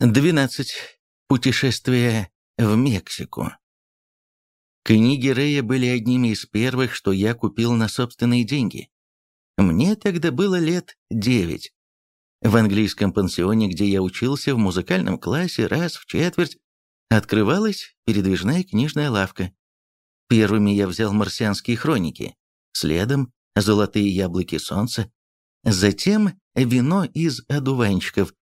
12. Путешествие в Мексику. Книги Рэя были одними из первых, что я купил на собственные деньги. Мне тогда было лет девять. В английском пансионе, где я учился в музыкальном классе раз в четверть, открывалась передвижная книжная лавка. Первыми я взял «Марсианские хроники», следом «Золотые яблоки солнца», затем «Вино из одуванчиков»,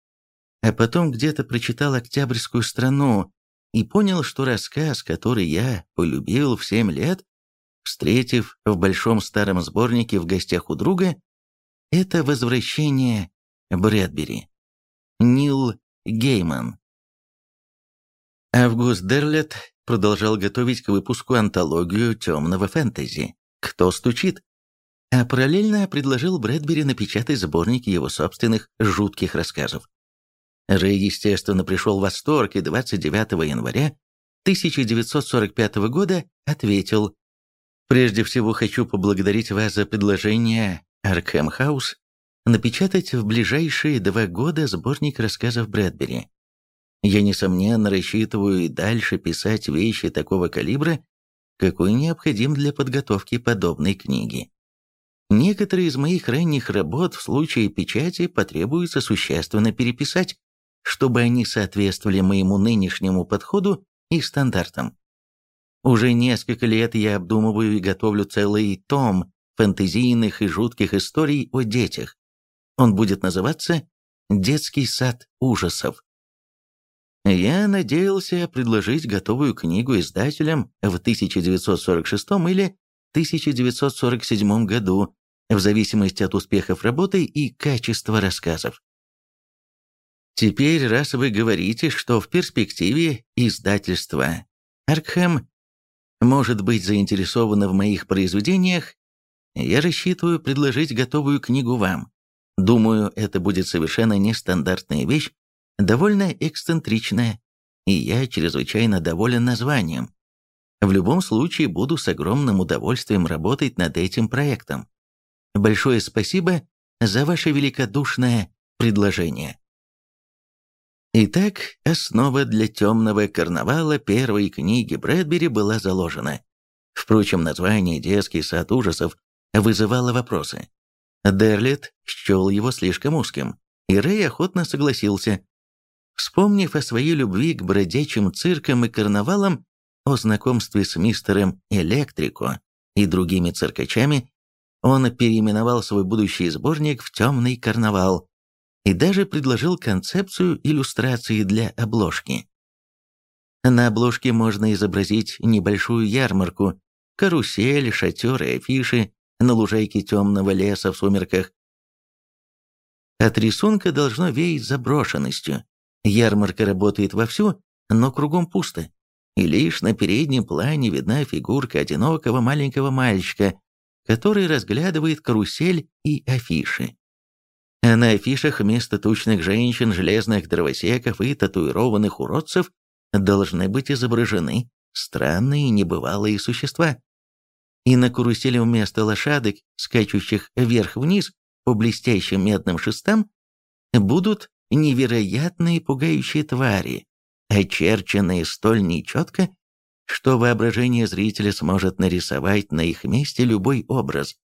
а потом где-то прочитал «Октябрьскую страну» и понял, что рассказ, который я полюбил в семь лет, встретив в большом старом сборнике в гостях у друга, это «Возвращение Брэдбери». Нил Гейман. Август Дерлет продолжал готовить к выпуску антологию темного фэнтези «Кто стучит?», а параллельно предложил Брэдбери напечатать сборник его собственных жутких рассказов. Рэй, естественно, пришел в восторг и 29 января 1945 года ответил «Прежде всего хочу поблагодарить вас за предложение Аркхэм Хаус напечатать в ближайшие два года сборник рассказов Брэдбери. Я, несомненно, рассчитываю и дальше писать вещи такого калибра, какой необходим для подготовки подобной книги. Некоторые из моих ранних работ в случае печати потребуется существенно переписать, чтобы они соответствовали моему нынешнему подходу и стандартам. Уже несколько лет я обдумываю и готовлю целый том фэнтезийных и жутких историй о детях. Он будет называться «Детский сад ужасов». Я надеялся предложить готовую книгу издателям в 1946 или 1947 году, в зависимости от успехов работы и качества рассказов. Теперь, раз вы говорите, что в перспективе издательство Аркхэм может быть заинтересовано в моих произведениях, я рассчитываю предложить готовую книгу вам. Думаю, это будет совершенно нестандартная вещь, довольно эксцентричная, и я чрезвычайно доволен названием. В любом случае, буду с огромным удовольствием работать над этим проектом. Большое спасибо за ваше великодушное предложение. Итак, основа для темного карнавала первой книги Брэдбери была заложена. Впрочем, название «Детский сад ужасов» вызывало вопросы. Дерлет счел его слишком узким, и Рэй охотно согласился. Вспомнив о своей любви к бродячим циркам и карнавалам, о знакомстве с мистером Электрико и другими циркачами, он переименовал свой будущий сборник в «Темный карнавал», и даже предложил концепцию иллюстрации для обложки. На обложке можно изобразить небольшую ярмарку, карусель, шатер и афиши на лужайке темного леса в сумерках. От рисунка должно веять заброшенностью. Ярмарка работает вовсю, но кругом пусто. И лишь на переднем плане видна фигурка одинокого маленького мальчика, который разглядывает карусель и афиши. На афишах вместо тучных женщин, железных дровосеков и татуированных уродцев должны быть изображены странные небывалые существа. И на карусели вместо лошадок, скачущих вверх-вниз по блестящим медным шестам, будут невероятные пугающие твари, очерченные столь нечетко, что воображение зрителя сможет нарисовать на их месте любой образ.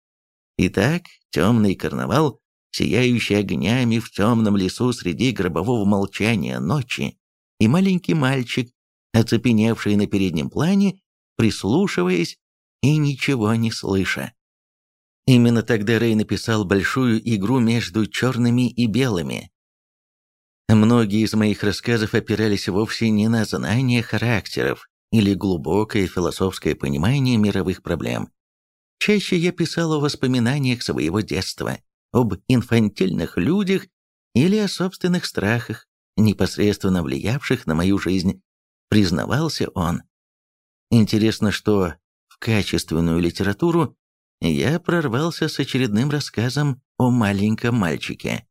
Итак, темный карнавал сияющий огнями в темном лесу среди гробового молчания ночи, и маленький мальчик, оцепеневший на переднем плане, прислушиваясь и ничего не слыша. Именно тогда Рэй написал большую игру между черными и белыми. Многие из моих рассказов опирались вовсе не на знание характеров или глубокое философское понимание мировых проблем. Чаще я писал о воспоминаниях своего детства, об инфантильных людях или о собственных страхах, непосредственно влиявших на мою жизнь, признавался он. Интересно, что в качественную литературу я прорвался с очередным рассказом о маленьком мальчике.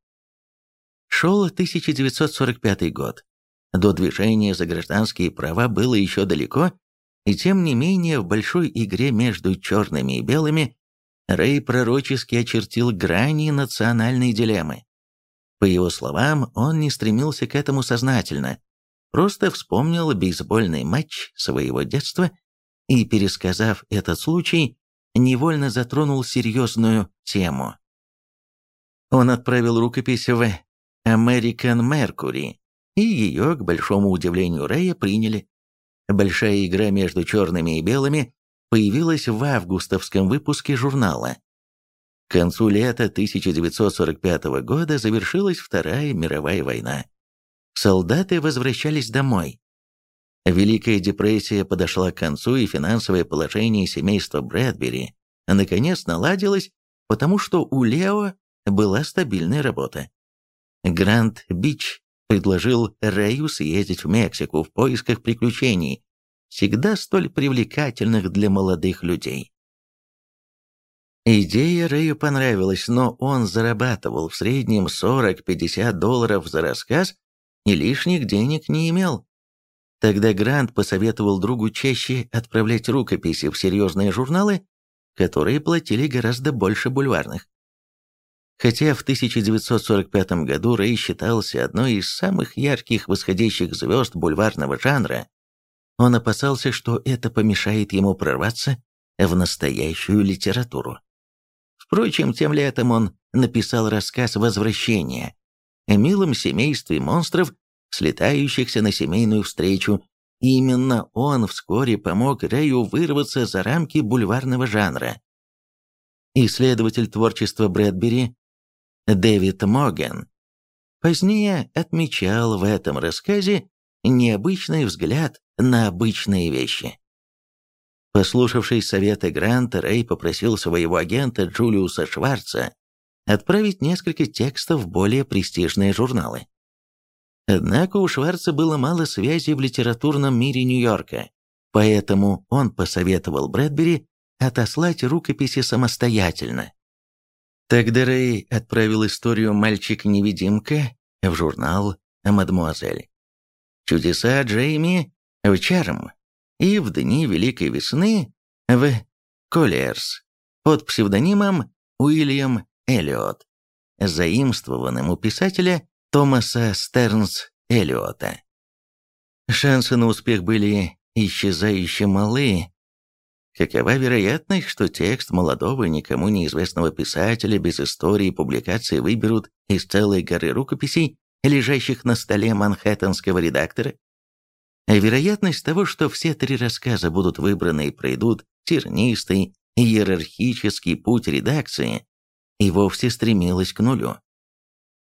Шел 1945 год. До движения за гражданские права было еще далеко, и тем не менее в большой игре между черными и белыми Рэй пророчески очертил грани национальной дилеммы. По его словам, он не стремился к этому сознательно, просто вспомнил бейсбольный матч своего детства и, пересказав этот случай, невольно затронул серьезную тему. Он отправил рукопись в American Mercury, и ее, к большому удивлению Рэя, приняли. Большая игра между черными и белыми появилась в августовском выпуске журнала. К концу лета 1945 года завершилась Вторая мировая война. Солдаты возвращались домой. Великая депрессия подошла к концу, и финансовое положение семейства Брэдбери наконец наладилось, потому что у Лео была стабильная работа. Гранд Бич предложил Рэю съездить в Мексику в поисках приключений, всегда столь привлекательных для молодых людей. Идея Рэю понравилась, но он зарабатывал в среднем 40-50 долларов за рассказ и лишних денег не имел. Тогда Грант посоветовал другу чаще отправлять рукописи в серьезные журналы, которые платили гораздо больше бульварных. Хотя в 1945 году Рэй считался одной из самых ярких восходящих звезд бульварного жанра, он опасался, что это помешает ему прорваться в настоящую литературу. Впрочем, тем летом он написал рассказ «Возвращение» о милом семействе монстров, слетающихся на семейную встречу. И именно он вскоре помог Рэю вырваться за рамки бульварного жанра. Исследователь творчества Брэдбери Дэвид Моган позднее отмечал в этом рассказе необычный взгляд на обычные вещи. Послушавшись совета Гранта, Рэй попросил своего агента Джулиуса Шварца отправить несколько текстов в более престижные журналы. Однако у Шварца было мало связей в литературном мире Нью-Йорка, поэтому он посоветовал Брэдбери отослать рукописи самостоятельно. Тогда Рэй отправил историю «Мальчик-невидимка» в журнал «Мадемуазель». «Чудеса Джейми» в «Чарм» и в дни Великой Весны в Коллиерс под псевдонимом Уильям Эллиот, заимствованным у писателя Томаса Стернс Эллиота. Шансы на успех были исчезающе малы. Какова вероятность, что текст молодого никому неизвестного писателя без истории публикации выберут из целой горы рукописей, лежащих на столе манхэттенского редактора? А вероятность того, что все три рассказа будут выбраны и пройдут тернистый иерархический путь редакции, и вовсе стремилась к нулю.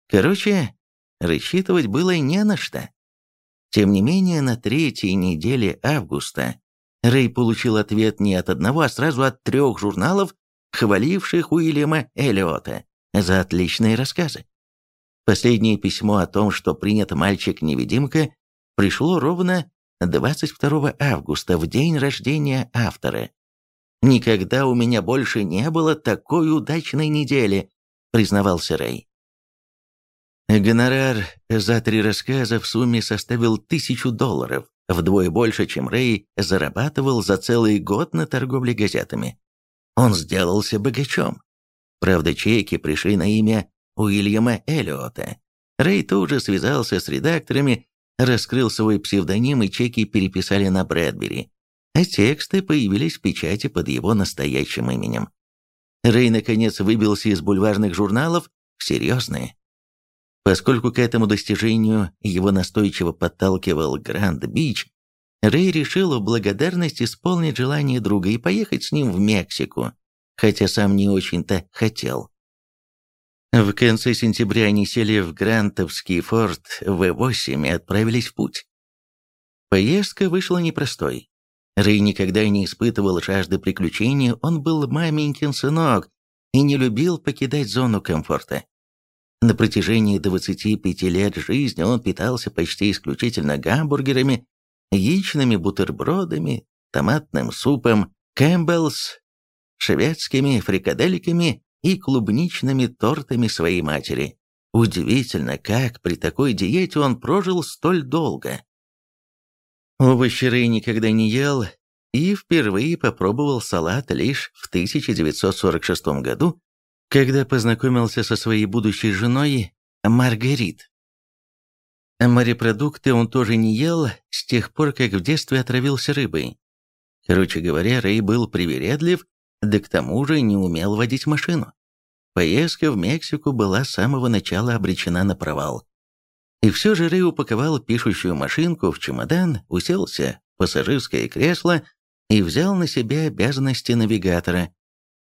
Короче, рассчитывать было не на что. Тем не менее, на третьей неделе августа Рэй получил ответ не от одного, а сразу от трех журналов, хваливших Уильяма Эллиота за отличные рассказы. Последнее письмо о том, что принят мальчик-невидимка, пришло ровно 22 августа, в день рождения автора. «Никогда у меня больше не было такой удачной недели», — признавался Рэй. Гонорар за три рассказа в сумме составил тысячу долларов, вдвое больше, чем Рэй зарабатывал за целый год на торговле газетами. Он сделался богачом. Правда, чеки пришли на имя Уильяма Эллиота. Рэй тут же связался с редакторами раскрыл свой псевдоним и чеки переписали на Брэдбери, а тексты появились в печати под его настоящим именем. Рэй наконец выбился из бульварных журналов в серьезные. Поскольку к этому достижению его настойчиво подталкивал Гранд Бич, Рэй решил в благодарность исполнить желание друга и поехать с ним в Мексику, хотя сам не очень-то хотел. В конце сентября они сели в Грантовский форт В-8 и отправились в путь. Поездка вышла непростой. Рэй никогда не испытывал жажды приключений, он был маменькин сынок и не любил покидать зону комфорта. На протяжении 25 лет жизни он питался почти исключительно гамбургерами, яичными бутербродами, томатным супом Campbell's, шведскими фрикадельками и клубничными тортами своей матери. Удивительно, как при такой диете он прожил столь долго. Овощи Рэй никогда не ел и впервые попробовал салат лишь в 1946 году, когда познакомился со своей будущей женой маргарит. Морепродукты он тоже не ел с тех пор, как в детстве отравился рыбой. Короче говоря, Рэй был привередлив, да к тому же не умел водить машину. Поездка в Мексику была с самого начала обречена на провал. И все же Рэй упаковал пишущую машинку в чемодан, уселся в пассажирское кресло и взял на себя обязанности навигатора.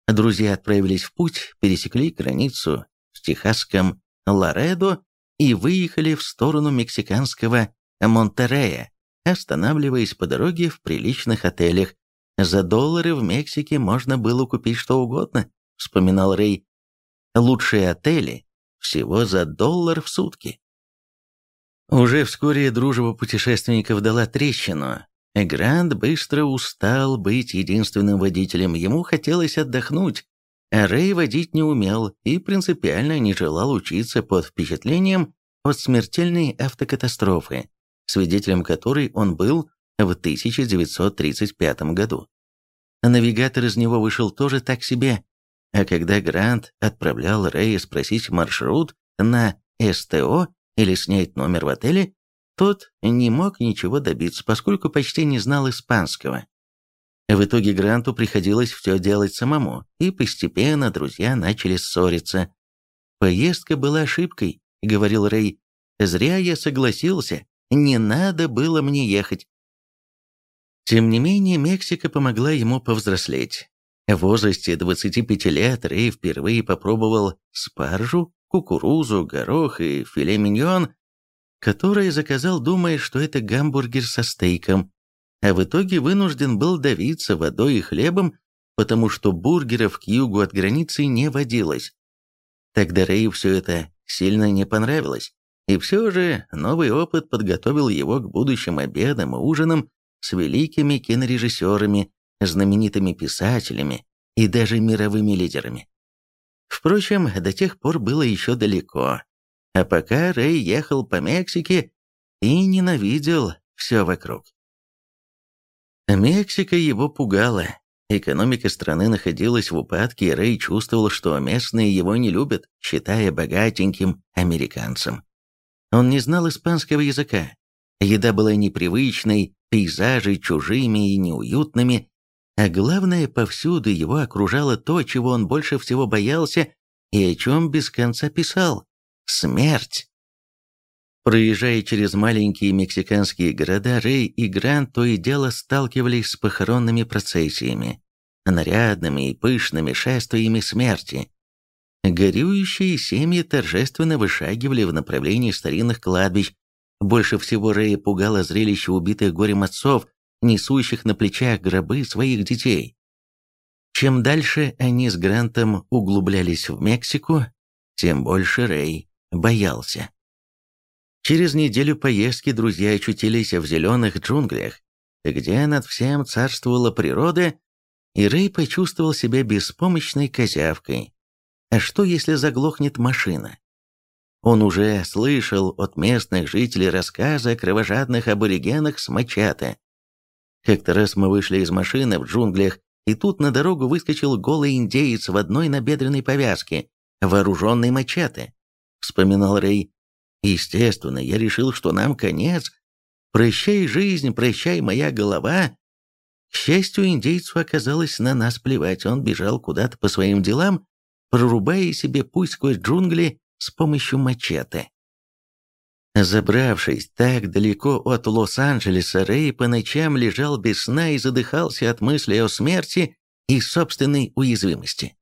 Друзья отправились в путь, пересекли границу в техасском Ларедо и выехали в сторону мексиканского Монтерея, останавливаясь по дороге в приличных отелях. «За доллары в Мексике можно было купить что угодно», — вспоминал Рэй. «Лучшие отели всего за доллар в сутки». Уже вскоре дружба путешественников дала трещину. Грант быстро устал быть единственным водителем, ему хотелось отдохнуть, а Рэй водить не умел и принципиально не желал учиться под впечатлением от смертельной автокатастрофы, свидетелем которой он был в 1935 году. Навигатор из него вышел тоже так себе, а когда Грант отправлял Рэя спросить маршрут на СТО или снять номер в отеле, тот не мог ничего добиться, поскольку почти не знал испанского. В итоге Гранту приходилось все делать самому, и постепенно друзья начали ссориться. «Поездка была ошибкой», — говорил Рэй. «Зря я согласился, не надо было мне ехать». Тем не менее, Мексика помогла ему повзрослеть. В возрасте 25 лет Рэй впервые попробовал спаржу, кукурузу, горох и филе миньон, которое заказал, думая, что это гамбургер со стейком, а в итоге вынужден был давиться водой и хлебом, потому что бургеров к югу от границы не водилось. Тогда Рэю все это сильно не понравилось, и все же новый опыт подготовил его к будущим обедам и ужинам с великими кинорежиссерами, знаменитыми писателями и даже мировыми лидерами. Впрочем, до тех пор было еще далеко, а пока Рэй ехал по Мексике и ненавидел все вокруг. Мексика его пугала. Экономика страны находилась в упадке, и Рэй чувствовал, что местные его не любят, считая богатеньким американцем. Он не знал испанского языка. Еда была непривычной, пейзажи чужими и неуютными, а главное, повсюду его окружало то, чего он больше всего боялся и о чем без конца писал – смерть. Проезжая через маленькие мексиканские города, Рэй и Грант то и дело сталкивались с похоронными процессиями, нарядными и пышными шествиями смерти. Горюющие семьи торжественно вышагивали в направлении старинных кладбищ. Больше всего Рэя пугало зрелище убитых горем отцов, несущих на плечах гробы своих детей. Чем дальше они с Грантом углублялись в Мексику, тем больше Рэй боялся. Через неделю поездки друзья очутились в зеленых джунглях, где над всем царствовала природа, и Рэй почувствовал себя беспомощной козявкой. А что, если заглохнет машина? Он уже слышал от местных жителей рассказы о кровожадных аборигенах с мачете. Как-то раз мы вышли из машины в джунглях, и тут на дорогу выскочил голый индеец в одной набедренной повязке, вооруженный мачете. Вспоминал Рэй, Естественно, я решил, что нам конец. Прощай, жизнь, прощай, моя голова. К счастью, индейцу оказалось на нас плевать. Он бежал куда-то по своим делам, прорубая себе путь сквозь джунгли с помощью мачете. Забравшись так далеко от Лос-Анджелеса, Рэй по ночам лежал без сна и задыхался от мысли о смерти и собственной уязвимости.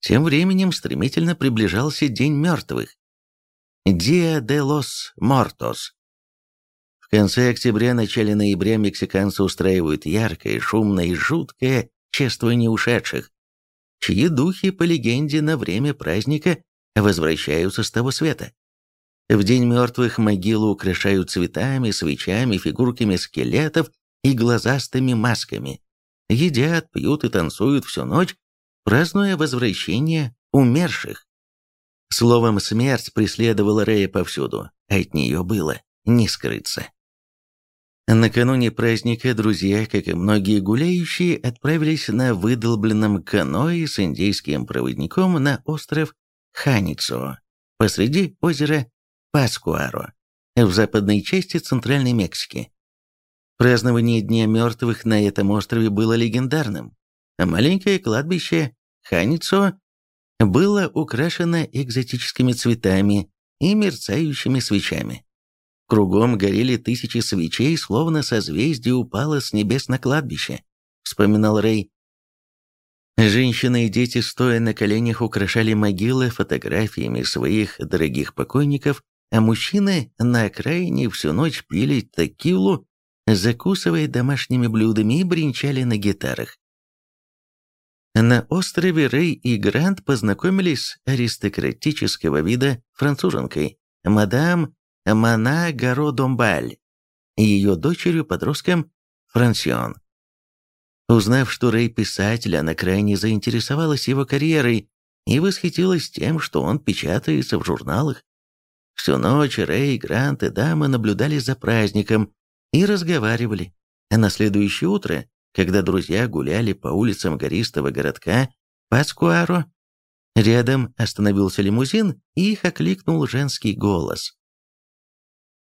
Тем временем стремительно приближался День мертвых. Диа де лос Мортос. В конце октября-начале ноября мексиканцы устраивают яркое, шумное и жуткое чествование ушедших, чьи духи, по легенде, на время праздника возвращаются с того света. В День мертвых могилу украшают цветами, свечами, фигурками скелетов и глазастыми масками. Едят, пьют и танцуют всю ночь, празднуя возвращение умерших. Словом, смерть преследовала Рэя повсюду, а от нее было не скрыться. Накануне праздника друзья, как и многие гуляющие, отправились на выдолбленном каное с индейским проводником на остров Ханицо, посреди озера Паскуаро, в западной части Центральной Мексики. Празднование Дня мертвых на этом острове было легендарным. Маленькое кладбище Ханицо было украшено экзотическими цветами и мерцающими свечами. Кругом горели тысячи свечей, словно созвездие упало с небес на кладбище, вспоминал Рэй. Женщины и дети, стоя на коленях, украшали могилы фотографиями своих дорогих покойников, а мужчины на окраине всю ночь пили текилу, закусывая домашними блюдами и бренчали на гитарах. На острове Рэй и Грант познакомились с аристократического вида француженкой, мадам Мана Гаро-Домбаль, и ее дочерью-подростком Франсион. Узнав, что Рэй писатель, она крайне заинтересовалась его карьерой и восхитилась тем, что он печатается в журналах. Всю ночь Рэй, Грант и дама наблюдали за праздником и разговаривали. А на следующее утро, когда друзья гуляли по улицам гористого городка Паскуаро, рядом остановился лимузин и их окликнул женский голос.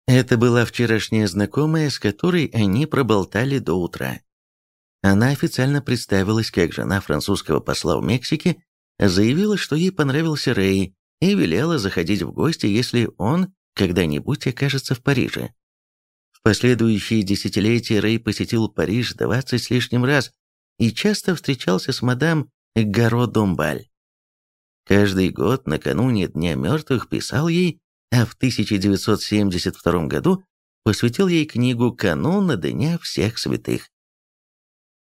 Это была вчерашняя знакомая, с которой они проболтали до утра. Она официально представилась как жена французского посла в Мексике, заявила, что ей понравился Рэй, и велела заходить в гости, если он когда-нибудь окажется в Париже. В последующие десятилетия Рэй посетил Париж 20 с лишним раз и часто встречался с мадам Гаро Домбаль. Каждый год накануне Дня мертвых писал ей, а в 1972 году посвятил ей книгу «Канун Дня всех святых».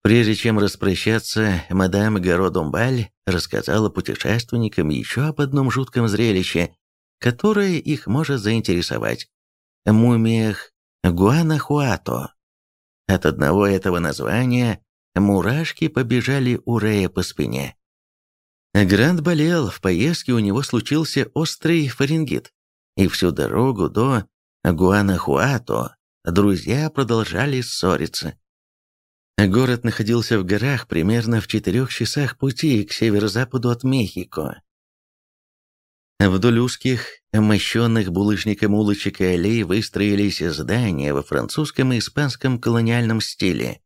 Прежде чем распрощаться, мадам Гаро Домбаль рассказала путешественникам еще об одном жутком зрелище, которое их может заинтересовать – мумиях Гуанахуато. От одного этого названия мурашки побежали у Рея по спине. Грант болел, в поездке у него случился острый фарингит, и всю дорогу до Гуанахуато друзья продолжали ссориться. Город находился в горах примерно в четырех часах пути к северо-западу от Мехико. Вдоль узких, мощенных булыжником улочек и аллей выстроились здания во французском и испанском колониальном стиле.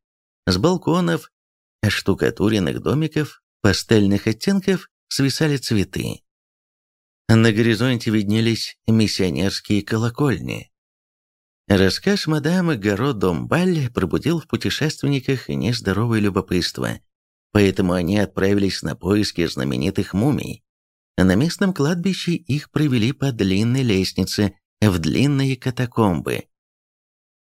С балконов, штукатуренных домиков, пастельных оттенков свисали цветы. На горизонте виднелись миссионерские колокольни, Рассказ мадамы Гаро Домбаль пробудил в путешественниках нездоровое любопытство, поэтому они отправились на поиски знаменитых мумий. На местном кладбище их провели по длинной лестнице в длинные катакомбы,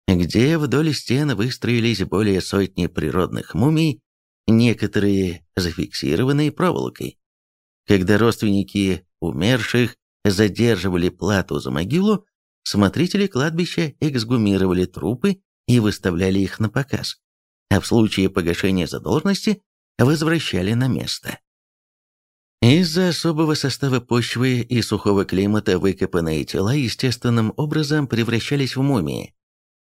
где вдоль стен выстроились более сотни природных мумий, некоторые зафиксированные проволокой. Когда родственники умерших задерживали плату за могилу, Смотрители кладбища эксгумировали трупы и выставляли их на показ, а в случае погашения задолженности возвращали на место. Из-за особого состава почвы и сухого климата выкопанные тела естественным образом превращались в мумии.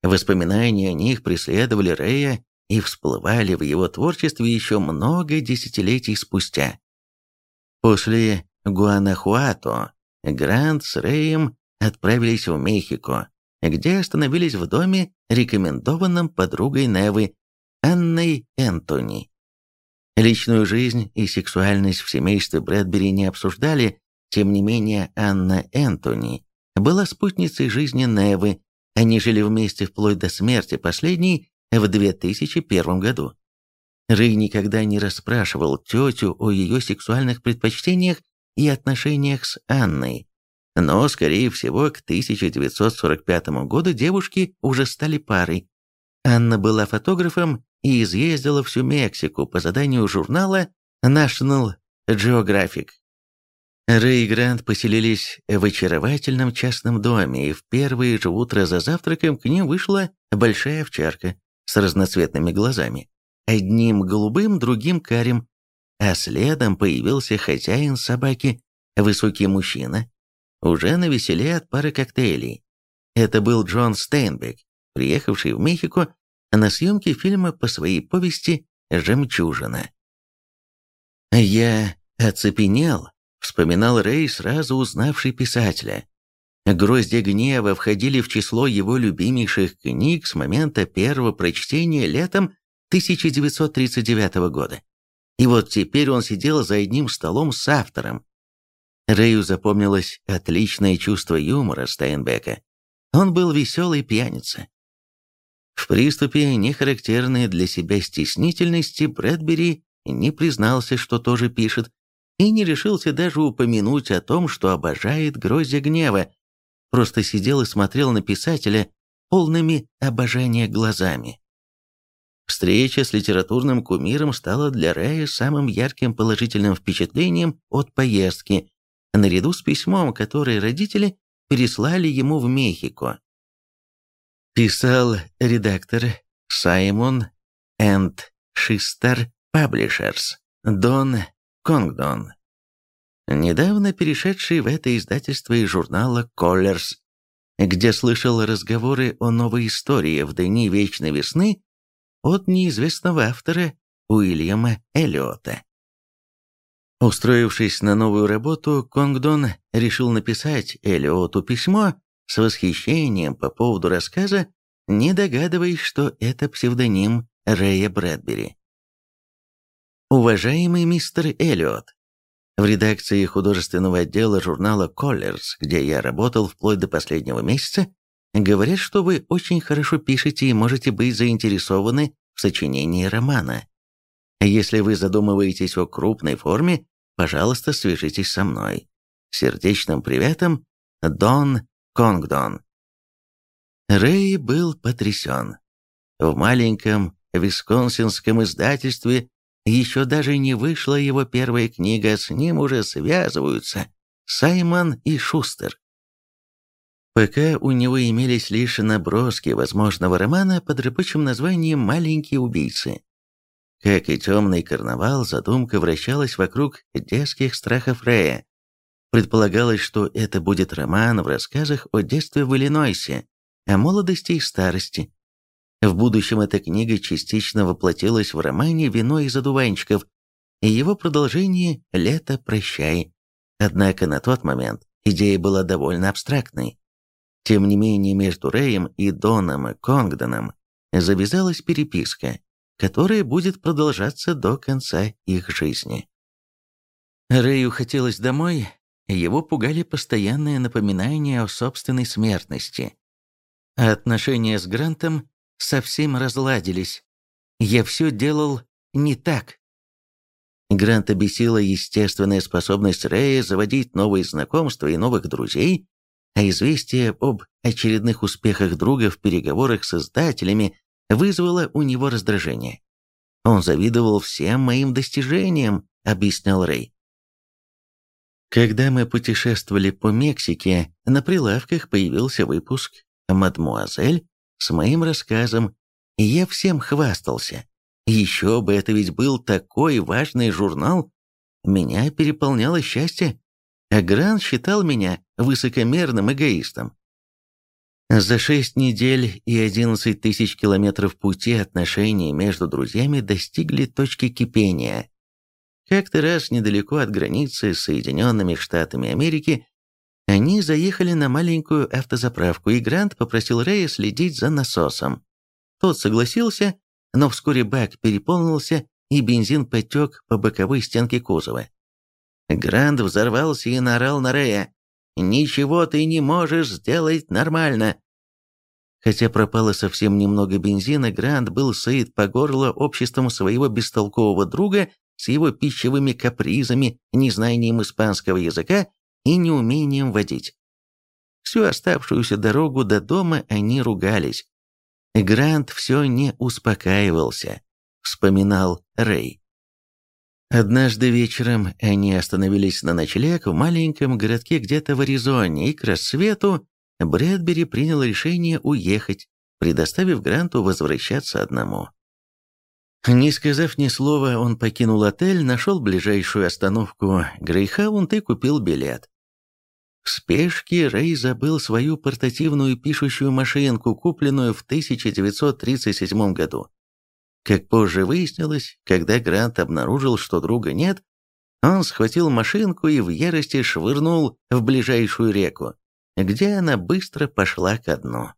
Воспоминания о них преследовали Рея и всплывали в его творчестве еще много десятилетий спустя. После Гуанахуато Грант с Рэем отправились в Мехико, где остановились в доме, рекомендованном подругой Невы, Анной Энтони. Личную жизнь и сексуальность в семействе Брэдбери не обсуждали, тем не менее Анна Энтони была спутницей жизни Невы, они жили вместе вплоть до смерти последней в 2001 году. Рэй никогда не расспрашивал тетю о ее сексуальных предпочтениях и отношениях с Анной, но, скорее всего, к 1945 году девушки уже стали парой. Анна была фотографом и изъездила всю Мексику по заданию журнала National Geographic. Рэй и Грант поселились в очаровательном частном доме, и в первые же утро за завтраком к ним вышла большая овчарка с разноцветными глазами, одним голубым, другим карим, а следом появился хозяин собаки, высокий мужчина, уже на веселе от пары коктейлей. Это был Джон Стейнбек, приехавший в Мехико на съемки фильма по своей повести «Жемчужина». Я оцепенел, вспоминал Рэй, сразу узнавший писателя. «Гроздья гнева» входили в число его любимейших книг с момента первого прочтения летом 1939 года. И вот теперь он сидел за одним столом с автором. Рэю запомнилось отличное чувство юмора Стайнбека. Он был веселый пьяница. В приступе нехарактерной для себя стеснительности Брэдбери не признался, что тоже пишет, и не решился даже упомянуть о том, что обожает грозя гнева, просто сидел и смотрел на писателя полными обожания глазами. Встреча с литературным кумиром стала для Рэя самым ярким положительным впечатлением от поездки, наряду с письмом, которое родители переслали ему в Мехико. Писал редактор Саймон энд Шистер Паблишерс Дон Конгдон, недавно перешедший в это издательство из журнала «Коллерс», где слышал разговоры о новой истории в дни Вечной Весны от неизвестного автора Уильяма Эллиота. Устроившись на новую работу, Конгдон решил написать Эллиоту письмо с восхищением по поводу рассказа, не догадываясь, что это псевдоним Рэя Брэдбери. Уважаемый мистер Эллиот, в редакции художественного отдела журнала «Коллерс», где я работал вплоть до последнего месяца, говорят, что вы очень хорошо пишете и можете быть заинтересованы в сочинении романа. Если вы задумываетесь о крупной форме, пожалуйста, свяжитесь со мной. Сердечным приветом, Дон Конгдон. Рэй был потрясен. В маленьком висконсинском издательстве еще даже не вышла его первая книга, с ним уже связываются Саймон и Шустер. Пока у него имелись лишь наброски возможного романа под рабочим названием «Маленькие убийцы». Как и «Темный карнавал», задумка вращалась вокруг детских страхов Рэя. Предполагалось, что это будет роман в рассказах о детстве в Иллинойсе, о молодости и старости, в будущем эта книга частично воплотилась в романе «Вино из одуванчиков» и его продолжение «Лето, прощай». Однако на тот момент идея была довольно абстрактной. Тем не менее, между Рэем и Доном Конгдоном завязалась переписка, которая будет продолжаться до конца их жизни. Рэю хотелось домой, его пугали постоянные напоминания о собственной смертности. А отношения с Грантом совсем разладились. Я все делал не так. Гранта бесила естественная способность Рэя заводить новые знакомства и новых друзей, а известие об очередных успехах друга в переговорах с издателями вызвало у него раздражение. «Он завидовал всем моим достижениям», — объяснял Рэй. Когда мы путешествовали по Мексике, на прилавках появился выпуск «Мадмуазель» с моим рассказом, и я всем хвастался. Еще бы, это ведь был такой важный журнал. Меня переполняло счастье, а Гран считал меня высокомерным эгоистом. За шесть недель и одиннадцать тысяч километров пути отношения между друзьями достигли точки кипения. Как-то раз недалеко от границы с Соединенными Штатами Америки они заехали на маленькую автозаправку, и Грант попросил Рэя следить за насосом. Тот согласился, но вскоре бак переполнился, и бензин потек по боковой стенке кузова. Грант взорвался и наорал на Рэя. «Ничего ты не можешь сделать нормально!» Хотя пропало совсем немного бензина, Грант был сыт по горло обществом своего бестолкового друга с его пищевыми капризами, незнанием испанского языка и неумением водить. Всю оставшуюся дорогу до дома они ругались. Грант все не успокаивался, вспоминал Рэй. Однажды вечером они остановились на ночлег в маленьком городке где-то в Аризоне, и к рассвету Брэдбери принял решение уехать, предоставив Гранту возвращаться одному. Не сказав ни слова, он покинул отель, нашел ближайшую остановку Грейхаунд и купил билет. В спешке Рэй забыл свою портативную пишущую машинку, купленную в 1937 году. Как позже выяснилось, когда Грант обнаружил, что друга нет, Он схватил машинку и в ярости швырнул в ближайшую реку, где она быстро пошла ко дну.